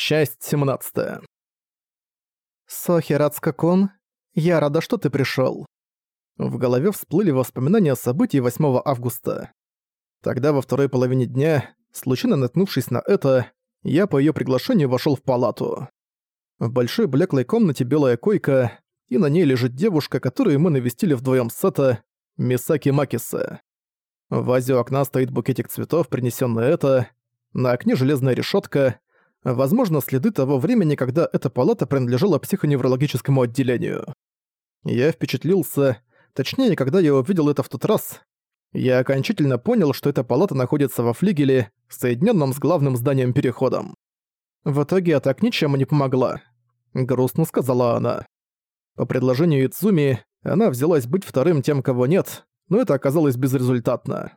Часть 17. «Сохирацка-кун, я рада, что ты пришёл». В голове всплыли воспоминания о событий 8 августа. Тогда во второй половине дня, случайно наткнувшись на это, я по её приглашению вошёл в палату. В большой блеклой комнате белая койка, и на ней лежит девушка, которую мы навестили вдвоём с Сата, Мисаки Макиса. В вазе у окна стоит букетик цветов, принесённый это, на окне железная решётка, Возможно, следы того времени, когда эта палата принадлежала психоневрологическому отделению. Я впечатлился, точнее, когда я увидел это в тот раз, я окончательно понял, что эта палата находится во флигеле, соединенном с главным зданием переходом. В итоге я так ничем не помогла. Грустно сказала она. По предложению Ицуми, она взялась быть вторым тем, кого нет, но это оказалось безрезультатно.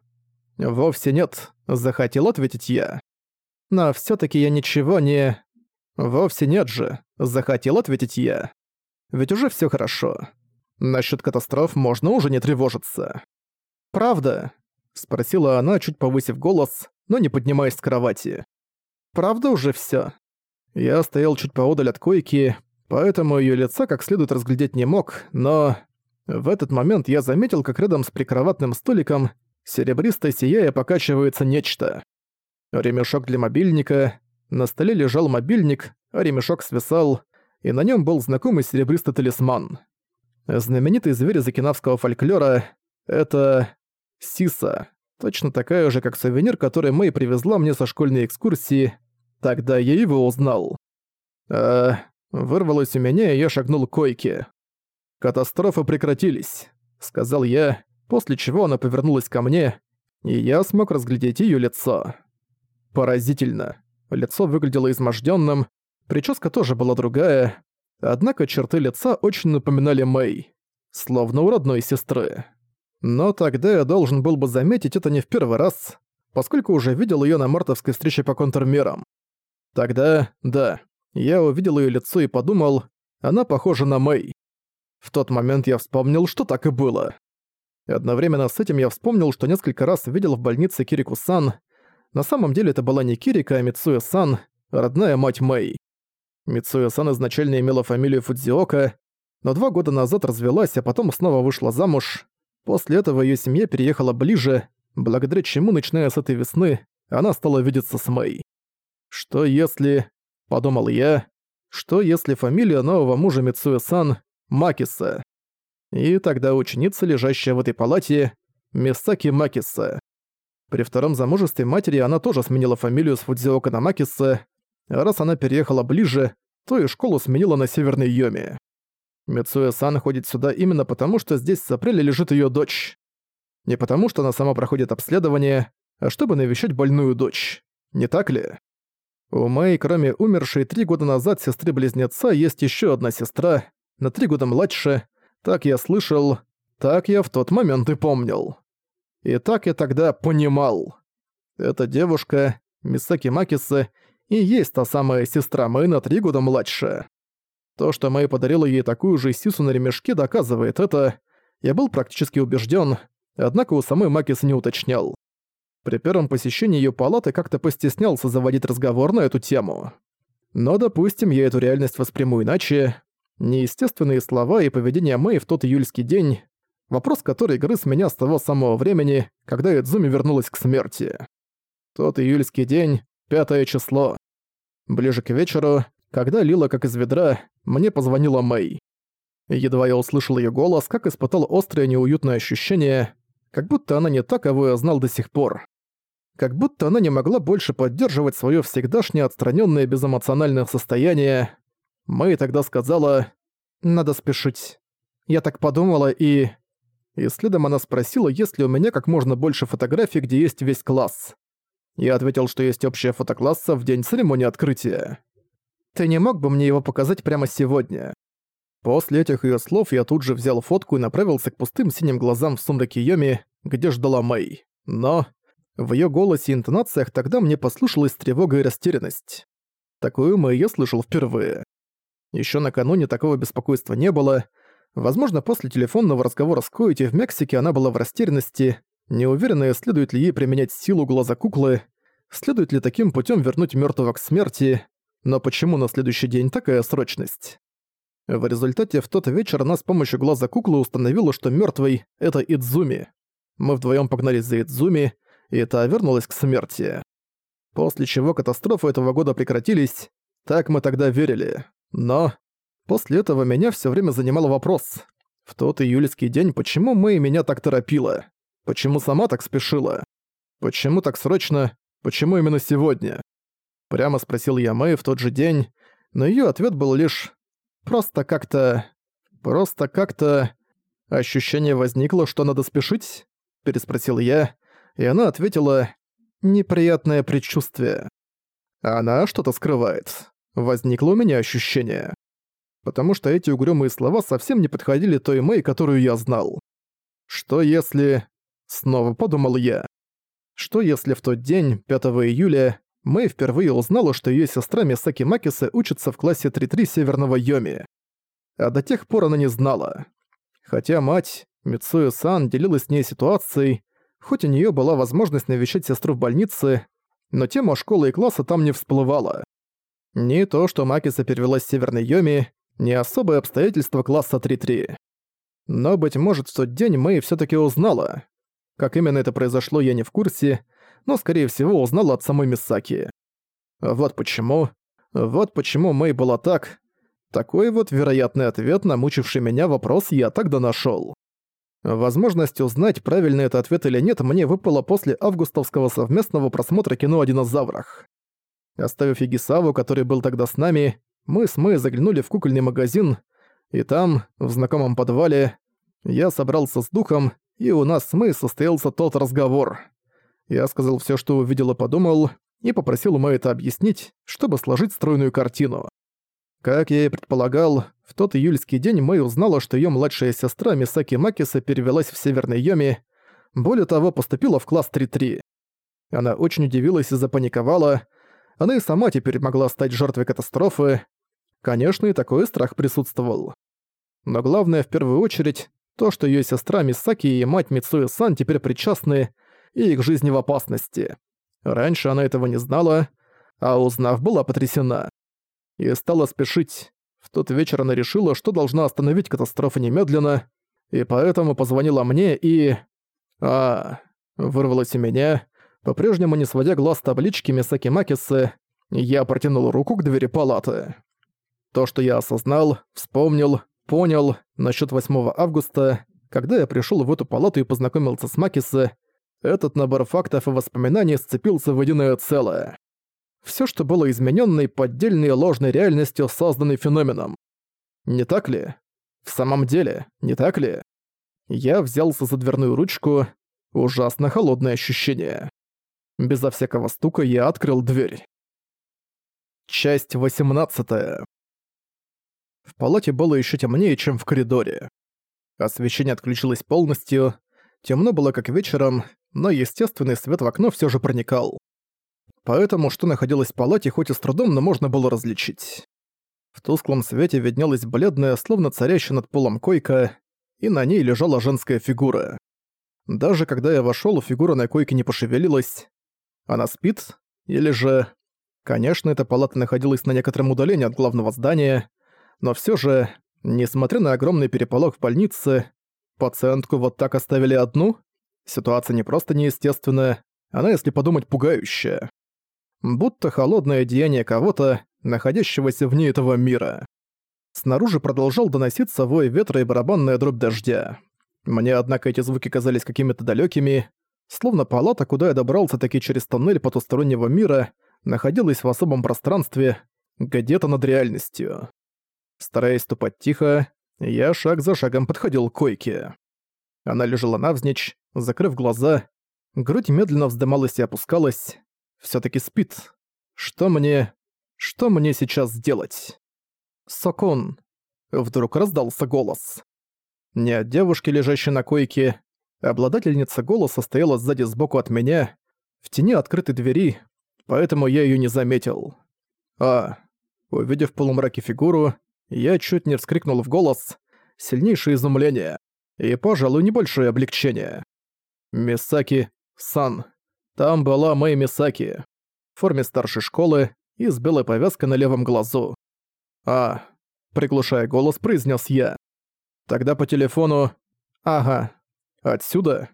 «Вовсе нет», — захотел ответить я. Но все таки я ничего не... Вовсе нет же, захотел ответить я. Ведь уже все хорошо. Насчет катастроф можно уже не тревожиться. «Правда?» — спросила она, чуть повысив голос, но не поднимаясь с кровати. «Правда уже все. Я стоял чуть поодаль от койки, поэтому ее лица как следует разглядеть не мог, но... В этот момент я заметил, как рядом с прикроватным столиком серебристо сияя покачивается нечто ремешок для мобильника, на столе лежал мобильник, а ремешок свисал, и на нем был знакомый серебристый талисман. Знаменитый зверь из окинавского фольклора — это Сиса, точно такая же, как сувенир, который Мэй привезла мне со школьной экскурсии. Тогда я его узнал. А, вырвалось у меня, и я шагнул к койке. «Катастрофы прекратились», — сказал я, после чего она повернулась ко мне, и я смог разглядеть её лицо. Поразительно. Лицо выглядело измождённым, прическа тоже была другая, однако черты лица очень напоминали Мэй, словно у родной сестры. Но тогда я должен был бы заметить это не в первый раз, поскольку уже видел её на мартовской встрече по контрмерам. Тогда, да, я увидел её лицо и подумал, она похожа на Мэй. В тот момент я вспомнил, что так и было. И одновременно с этим я вспомнил, что несколько раз видел в больнице Кирику-сан, на самом деле это была не Кирика, а Мицуэ-сан, родная мать Мэй. Мицуэ-сан изначально имела фамилию Фудзиока, но два года назад развелась, а потом снова вышла замуж. После этого её семья переехала ближе, благодаря чему, начиная с этой весны, она стала видеться с Мэй. «Что если...» — подумал я. «Что если фамилия нового мужа Мицуэ-сан — Макиса?» И тогда ученица, лежащая в этой палате, Мисаки Макиса. При втором замужестве матери она тоже сменила фамилию с Фудзиока на Макиса, а раз она переехала ближе, то и школу сменила на Северный Йоми. Мицуэ-сан ходит сюда именно потому, что здесь с апреля лежит её дочь. Не потому, что она сама проходит обследование, а чтобы навещать больную дочь. Не так ли? У Мэй, кроме умершей три года назад сестры-близнеца, есть ещё одна сестра, на три года младше. Так я слышал, так я в тот момент и помнил. И так я тогда понимал. Эта девушка, Мисаки Макиса, и есть та самая сестра Мэй на три года младше. То, что Мэй подарила ей такую же сису на ремешке, доказывает это. Я был практически убежден, однако у самой Макисы не уточнял. При первом посещении ее палаты как-то постеснялся заводить разговор на эту тему. Но, допустим, я эту реальность восприму иначе. Неестественные слова и поведение Мэй в тот июльский день Вопрос, который грыз меня с того самого времени, когда Эдзуми вернулась к смерти. Тот июльский день, пятое число. Ближе к вечеру, когда лила как из ведра, мне позвонила Мэй. Едва я услышал ее голос, как испытал острое неуютное ощущение, как будто она не та, кого я знал до сих пор. Как будто она не могла больше поддерживать свое всегдашнее отстраненное безэмоциональное состояние. Мэй тогда сказала «Надо спешить». Я так подумала и и следом она спросила, есть ли у меня как можно больше фотографий, где есть весь класс. Я ответил, что есть общая фотокласса в день церемонии открытия. «Ты не мог бы мне его показать прямо сегодня?» После этих её слов я тут же взял фотку и направился к пустым синим глазам в сумраке Йоми, где ждала Мэй. Но в её голосе и интонациях тогда мне послышалась тревога и растерянность. Такую Мэй я слышал впервые. Ещё накануне такого беспокойства не было, Возможно, после телефонного разговора с Коити в Мексике она была в растерянности, неуверенная, следует ли ей применять силу глаза куклы, следует ли таким путем вернуть мертвого к смерти. Но почему на следующий день такая срочность? В результате в тот вечер она с помощью глаза куклы установила, что мертвый это Идзуми. Мы вдвоем погнались за Идзуми, и та вернулась к смерти. После чего катастрофы этого года прекратились, так мы тогда верили. Но после этого меня все время занимал вопрос. В тот июльский день почему Мэй меня так торопила? Почему сама так спешила? Почему так срочно? Почему именно сегодня? Прямо спросил я Мэй в тот же день, но ее ответ был лишь «просто как-то... просто как-то...» Ощущение возникло, что надо спешить? Переспросил я, и она ответила «неприятное предчувствие». Она что-то скрывает. Возникло у меня ощущение. Потому что эти угрюмые слова совсем не подходили той Мэй, которую я знал. Что если... Снова подумал я. Что если в тот день, 5 июля, Мэй впервые узнала, что её сестра Мисаки Макисы учится в классе 3-3 Северного Йоми. А до тех пор она не знала. Хотя мать, Мицуэ-сан, делилась с ней ситуацией, хоть у неё была возможность навещать сестру в больнице, но тема школы и класса там не всплывала. Не то, что Макиса перевелась в Северный Йоми, не особое обстоятельство класса 3-3. Но, быть может, в тот день Мэй всё-таки узнала. Как именно это произошло, я не в курсе, но, скорее всего, узнала от самой Мисаки. Вот почему... Вот почему Мэй была так... Такой вот вероятный ответ на мучивший меня вопрос я тогда нашёл. Возможность узнать, правильный это ответ или нет, мне выпало после августовского совместного просмотра кино о динозаврах. Оставив Егисаву, который был тогда с нами, мы с Мэй заглянули в кукольный магазин, и там, в знакомом подвале, я собрался с духом, и у нас с Мэй состоялся тот разговор. Я сказал все, что увидел и подумал, и попросил Мэй это объяснить, чтобы сложить стройную картину. Как я и предполагал, в тот июльский день Мэй узнала, что ее младшая сестра Мисаки Макиса перевелась в Северный Йоми, более того, поступила в класс 3-3. Она очень удивилась и запаниковала, она и сама теперь могла стать жертвой катастрофы. Конечно, и такой страх присутствовал. Но главное в первую очередь то, что ее сестра Мисаки и мать Мицуэ-сан теперь причастны и их жизни в опасности. Раньше она этого не знала, а узнав, была потрясена. И стала спешить. В тот вечер она решила, что должна остановить катастрофу немедленно, и поэтому позвонила мне и... А, вырвалось у меня. По-прежнему не сводя глаз с таблички Мисаки Макисы, я протянул руку к двери палаты. То, что я осознал, вспомнил, понял насчет 8 августа, когда я пришел в эту палату и познакомился с Макисы, этот набор фактов и воспоминаний сцепился в единое целое. Все, что было измененной, поддельной ложной реальностью, созданной феноменом. Не так ли? В самом деле, не так ли? Я взялся за дверную ручку. Ужасно холодное ощущение. Безо всякого стука я открыл дверь. Часть 18. В палате было еще темнее, чем в коридоре. Освещение отключилось полностью. Темно было как вечером, но естественный свет в окно все же проникал. Поэтому, что находилось в палате, хоть и с трудом, но можно было различить. В тусклом свете виднелась бледная, словно царящая над полом койка, и на ней лежала женская фигура. Даже когда я вошёл, фигура на койке не пошевелилась. Она спит? Или же... Конечно, эта палата находилась на некотором удалении от главного здания, но всё же, несмотря на огромный переполох в больнице, пациентку вот так оставили одну? Ситуация не просто неестественная, она, если подумать, пугающая. Будто холодное деяние кого-то, находящегося вне этого мира. Снаружи продолжал доноситься вой ветра и барабанная дробь дождя. Мне, однако, эти звуки казались какими-то далекими, словно палата, куда я добрался таки через тоннель потустороннего мира, находилась в особом пространстве, где-то над реальностью. Стараясь ступать тихо, я шаг за шагом подходил к койке. Она лежала навзничь, закрыв глаза, грудь медленно вздымалась и опускалась. все таки спит. Что мне... что мне сейчас сделать? «Сокон!» Вдруг раздался голос. Не от девушки, лежащей на койке. Обладательница голоса стояла сзади сбоку от меня, в тени открытой двери, поэтому я ее не заметил. А, увидев в полумраке фигуру, я чуть не вскрикнул в голос. Сильнейшее изумление и, пожалуй, небольшое облегчение. Мисаки, Сан. Там была Мэй Мисаки. В форме старшей школы и с белой повязкой на левом глазу. «А», — приглушая голос, произнес я. «Тогда по телефону...» «Ага. Отсюда?»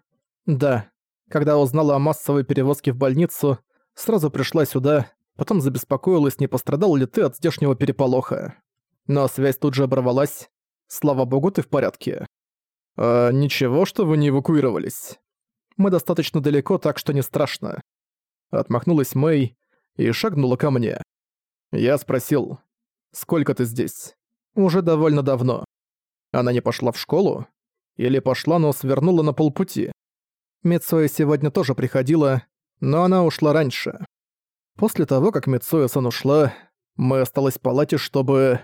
«Да. Когда узнала о массовой перевозке в больницу, сразу пришла сюда, потом забеспокоилась, не пострадал ли ты от здешнего переполоха. Но связь тут же оборвалась. Слава богу, ты в порядке». «А ничего, что вы не эвакуировались?» «Мы достаточно далеко, так что не страшно». Отмахнулась Мэй и шагнула ко мне. Я спросил, «Сколько ты здесь?» «Уже довольно давно». Она не пошла в школу? Или пошла, но свернула на полпути? Мицуэ сегодня тоже приходила, но она ушла раньше. После того, как Мицуэ-сан ушла, мы осталось в палате, чтобы...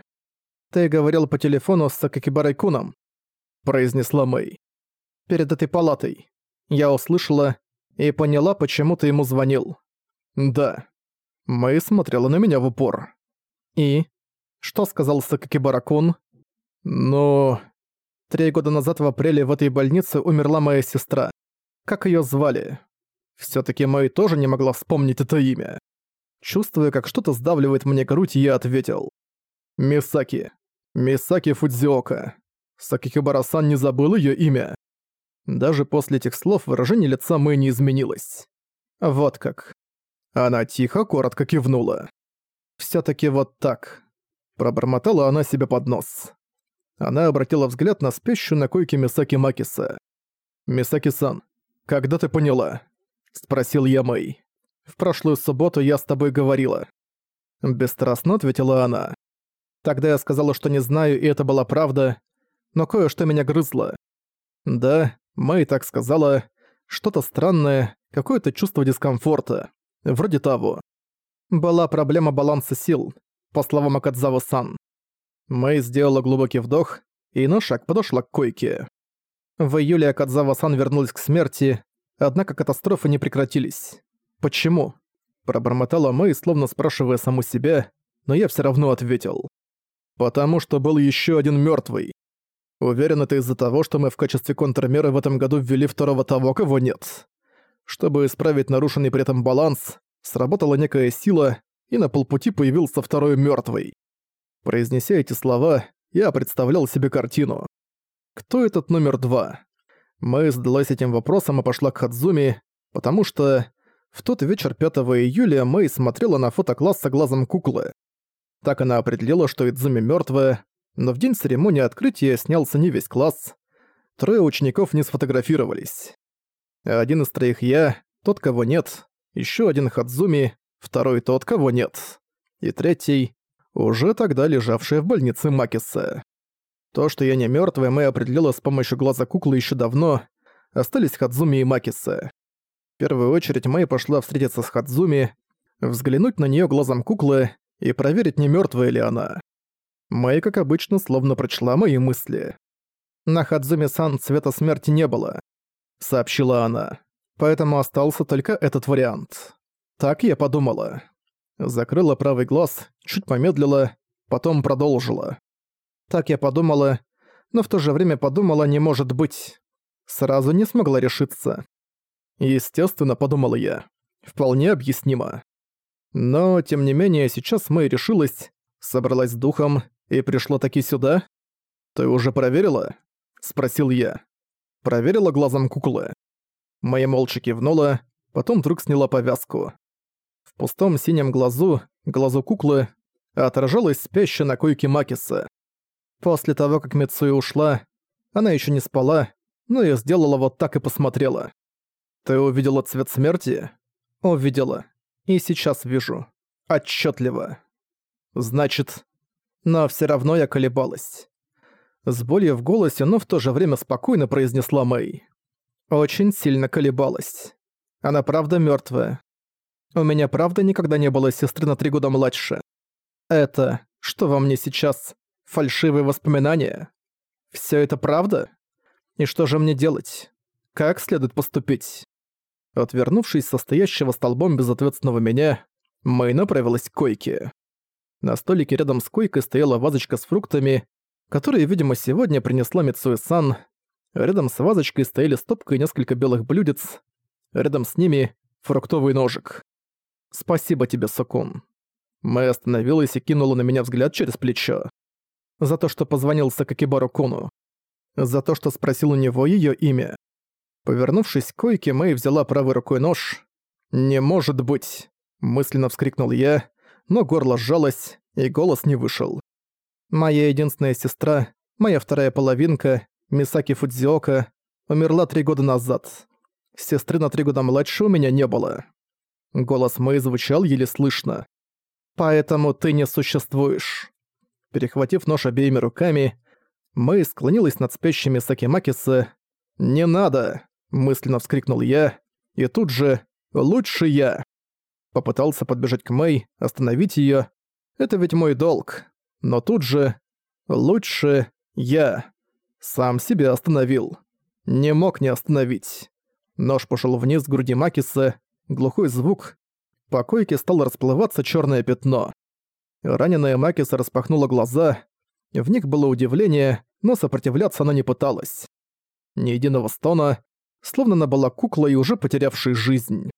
«Ты говорил по телефону с Сакакибарай-куном», — произнесла Мэй. «Перед этой палатой. Я услышала и поняла, почему ты ему звонил». «Да». Мэй смотрела на меня в упор. «И? Что сказал Сакакибара-кун?» «Ну...» Три года назад в апреле в этой больнице умерла моя сестра. Как её звали? Всё-таки Мэй тоже не могла вспомнить это имя. Чувствуя, как что-то сдавливает мне грудь, я ответил. «Мисаки. Мисаки Фудзиока. Сакихибара-сан не забыл её имя». Даже после этих слов выражение лица Мэй не изменилось. Вот как. Она тихо, коротко кивнула. «Всё-таки вот так». Пробормотала она себе под нос. Она обратила взгляд на спящую на койке Мисаки Макиса. «Мисаки-сан, когда ты поняла?» – спросил я Мэй. «В прошлую субботу я с тобой говорила». Бесстрастно ответила она. Тогда я сказала, что не знаю, и это была правда, но кое-что меня грызло. Да, Мэй так сказала, что-то странное, какое-то чувство дискомфорта. Вроде того. Была проблема баланса сил, по словам Акадзава-сан. Мэй сделала глубокий вдох и на шаг подошла к койке. В июле Акадзава-сан вернулась к смерти, однако катастрофы не прекратились. Почему? Пробормотала Мэй, словно спрашивая саму себя, но я все равно ответил. Потому что был еще один мертвый. Уверен, это из-за того, что мы в качестве контрмеры в этом году ввели второго того, кого нет. Чтобы исправить нарушенный при этом баланс, сработала некая сила, и на полпути появился второй мертвый. Произнеся эти слова, я представлял себе картину. Кто этот номер два? Мэй задалась этим вопросом и пошла к Хадзуми, потому что в тот вечер 5 июля Мэй смотрела на фото класса глазом куклы. Так она определила, что Идзуми мертвая, но в день церемонии открытия снялся не весь класс. Трое учеников не сфотографировались. Один из троих я, тот, кого нет, еще один Хадзуми, второй тот, кого нет. И третий уже тогда лежавшая в больнице Макиса. То, что я не мёртвая, мы определила с помощью глаза куклы ещё давно, остались Хадзуми и Макиса. В первую очередь Мэй пошла встретиться с Хадзуми, взглянуть на неё глазом куклы и проверить, не мёртвая ли она. Мэй, как обычно, словно прочла мои мысли. «На Хадзуми-сан цвета смерти не было», — сообщила она. «Поэтому остался только этот вариант». Так я подумала закрыла правый глаз, чуть помедлила, потом продолжила. Так я подумала, но в то же время подумала, не может быть. Сразу не смогла решиться. Естественно, подумала я. Вполне объяснимо. Но, тем не менее, сейчас Мэй решилась, собралась с духом и пришла таки сюда. «Ты уже проверила?» — спросил я. Проверила глазом куклы. Моя молча кивнула, потом вдруг сняла повязку. Пустом синем глазу, глазу куклы, отражалась спящая на койке Макиса. После того, как Мицуи ушла, она еще не спала, но я сделала вот так и посмотрела. «Ты увидела цвет смерти?» «Увидела. И сейчас вижу. Отчетливо. Значит...» Но все равно я колебалась. С болью в голосе, но в то же время спокойно произнесла Мэй. Очень сильно колебалась. Она правда мертвая. У меня правда никогда не было сестры на три года младше. Это, что во мне сейчас, фальшивые воспоминания? Всё это правда? И что же мне делать? Как следует поступить? Отвернувшись со стоящего столбом безответственного меня, Мэй направилась к койке. На столике рядом с койкой стояла вазочка с фруктами, которые, видимо, сегодня принесла Мицуэ-сан. Рядом с вазочкой стояли стопка и несколько белых блюдец. Рядом с ними — фруктовый ножик. «Спасибо тебе, Сокун». Мэй остановилась и кинула на меня взгляд через плечо. За то, что позвонил Сакакибару Куну. За то, что спросил у него её имя. Повернувшись к койке, Мэй взяла правой рукой нож. «Не может быть!» – мысленно вскрикнул я, но горло сжалось, и голос не вышел. Моя единственная сестра, моя вторая половинка, Мисаки Фудзиока, умерла три года назад. Сестры на три года младше у меня не было. Голос Мэй звучал еле слышно. «Поэтому ты не существуешь». Перехватив нож обеими руками, Мэй склонилась над спящими Саки Макиса. «Не надо!» – мысленно вскрикнул я. И тут же «Лучше я!» Попытался подбежать к Мэй, остановить её. Это ведь мой долг. Но тут же «Лучше я!» Сам себя остановил. Не мог не остановить. Нож пошел вниз к груди Макиса, глухой звук. По койке стало расплываться черное пятно. Раненая Макиса распахнула глаза. В них было удивление, но сопротивляться она не пыталась. Ни единого стона, словно она была куклой, уже потерявшей жизнь.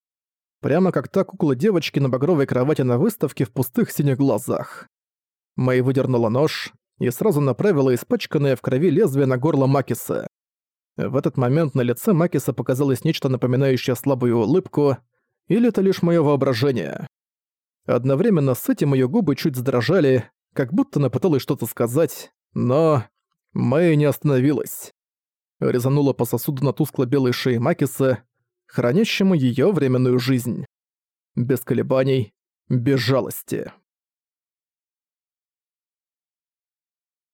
Прямо как та кукла девочки на багровой кровати на выставке в пустых синих глазах. Мэй выдернула нож и сразу направила испачканное в крови лезвие на горло Макиса. В этот момент на лице Макиса показалось нечто напоминающее слабую улыбку, или это лишь моё воображение. Одновременно с этим её губы чуть задрожали, как будто она пыталась что-то сказать, но... Мэй не остановилась. Резанула по сосуду на тускло-белой шее Макиса, хранящему её временную жизнь. Без колебаний, без жалости.